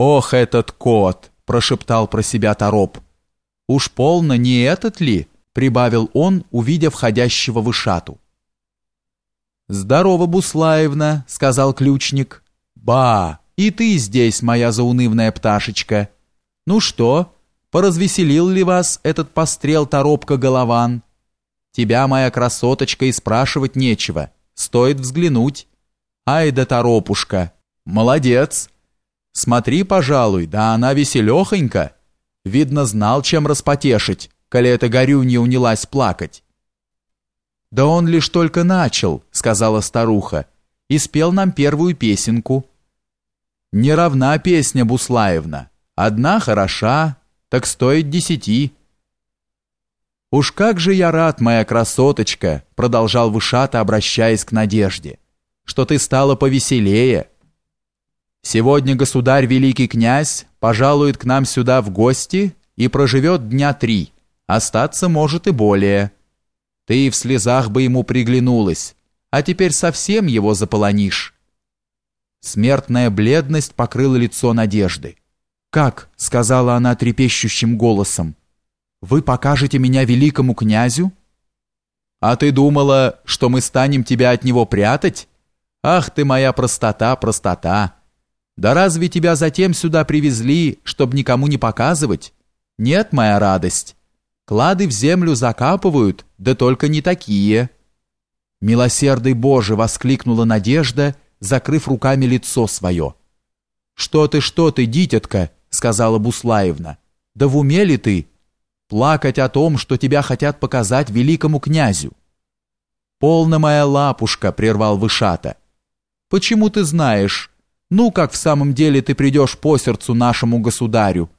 «Ох, этот кот!» – прошептал про себя Тороп. «Уж полно не этот ли?» – прибавил он, увидев входящего вышату. «Здорово, Буслаевна», — сказал ключник. «Ба, и ты здесь, моя заунывная пташечка. Ну что, поразвеселил ли вас этот пострел торопка-голован? Тебя, моя красоточка, и спрашивать нечего, стоит взглянуть. Ай да торопушка, молодец. Смотри, пожалуй, да она веселехонька. Видно, знал, чем распотешить, коли эта горюнья унялась плакать». «Да он лишь только начал», — сказала старуха, «и спел нам первую песенку». «Не равна песня, Буслаевна. Одна хороша, так стоит десяти». «Уж как же я рад, моя красоточка», — продолжал Вышата, обращаясь к Надежде, «что ты стала повеселее. Сегодня государь великий князь пожалует к нам сюда в гости и проживет дня три, остаться может и более». Ты в слезах бы ему приглянулась, а теперь совсем его заполонишь. Смертная бледность покрыла лицо Надежды. «Как?» — сказала она трепещущим голосом. «Вы покажете меня великому князю?» «А ты думала, что мы станем тебя от него прятать? Ах ты моя простота, простота! Да разве тебя затем сюда привезли, чтобы никому не показывать? Нет, моя радость!» Клады в землю закапывают, да только не такие. Милосердный Боже, воскликнула Надежда, закрыв руками лицо свое. Что ты, что ты, дитятка, сказала Буслаевна. Да в уме ли ты? Плакать о том, что тебя хотят показать великому князю. Полна моя лапушка, прервал Вышата. Почему ты знаешь? Ну, как в самом деле ты придешь по сердцу нашему государю?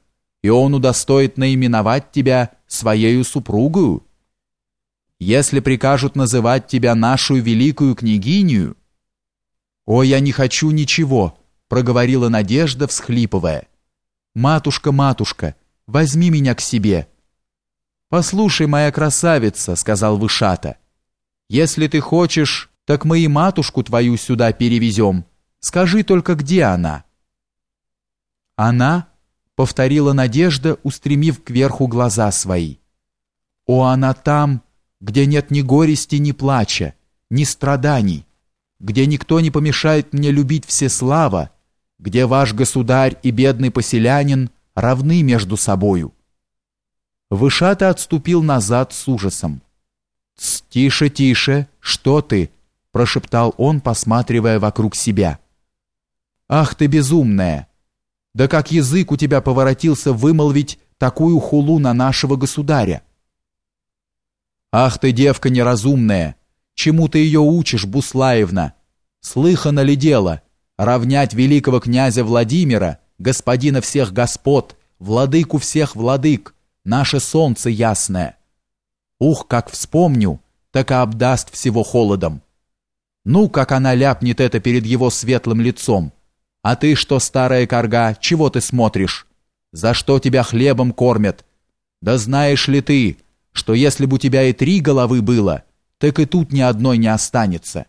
и он удостоит наименовать тебя своею супругою. Если прикажут называть тебя нашу великую княгиню, «О, я не хочу ничего», — проговорила Надежда, всхлипывая. «Матушка, матушка, возьми меня к себе». «Послушай, моя красавица», — сказал Вышата, «если ты хочешь, так мы и матушку твою сюда перевезем. Скажи только, где она?» «Она?» повторила Надежда, устремив кверху глаза свои. О, она там, где нет ни горести, ни плача, ни страданий, где никто не помешает мне любить всеслава, где ваш государь и бедный поселянин равны между собою. Вышата отступил назад с ужасом. «Тише, тише, что ты?» – прошептал он, посматривая вокруг себя. «Ах ты безумная! Да как язык у тебя поворотился вымолвить такую хулу на нашего государя? Ах ты, девка неразумная, чему ты ее учишь, Буслаевна? Слыхано ли дело равнять великого князя Владимира, господина всех господ, владыку всех владык, наше солнце ясное? Ух, как вспомню, так и обдаст всего холодом. Ну, как она ляпнет это перед его светлым лицом, а ты что, старая корга, чего ты смотришь? За что тебя хлебом кормят? Да знаешь ли ты, что если бы у тебя и три головы было, так и тут ни одной не останется.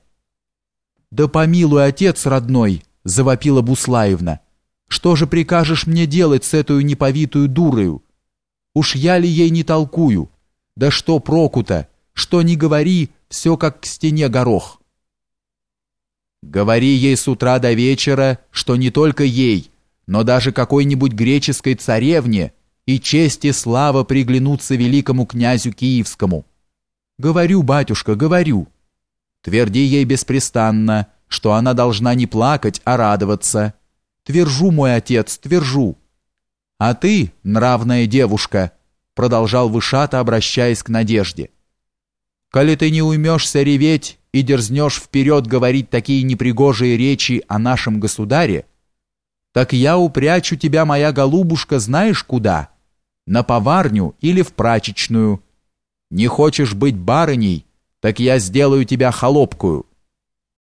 Да помилуй, отец родной, завопила Буслаевна. Что же прикажешь мне делать с этой неповитую дурою? Уж я ли ей не толкую? Да что проку-то? Что не говори, все как к стене горох. Говори ей с утра до вечера, что не только ей, но даже какой-нибудь греческой царевне и честь и слава приглянутся великому князю Киевскому. Говорю, батюшка, говорю. Тверди ей беспрестанно, что она должна не плакать, а радоваться. Твержу, мой отец, твержу. А ты, нравная девушка, продолжал Вышата, обращаясь к Надежде. Коли ты не уймешься реветь и дерзнешь вперед говорить такие непригожие речи о нашем государе, так я упрячу тебя, моя голубушка, знаешь куда? На поварню или в прачечную. Не хочешь быть барыней, так я сделаю тебя холопкую».